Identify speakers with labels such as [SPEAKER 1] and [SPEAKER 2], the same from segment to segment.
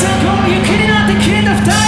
[SPEAKER 1] Listen, come on, you kidding? I'm the king of time.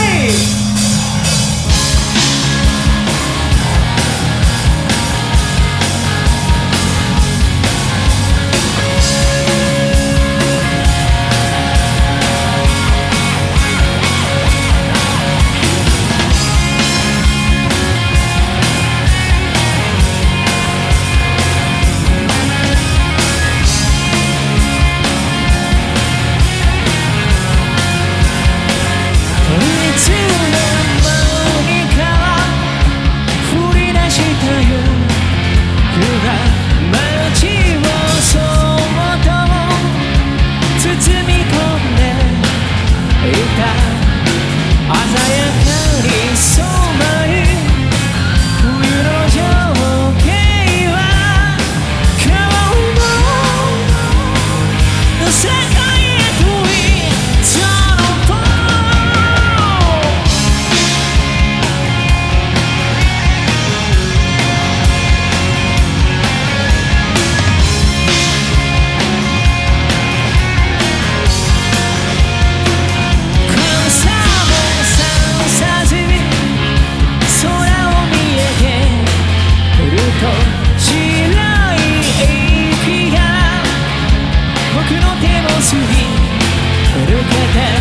[SPEAKER 1] しを変えて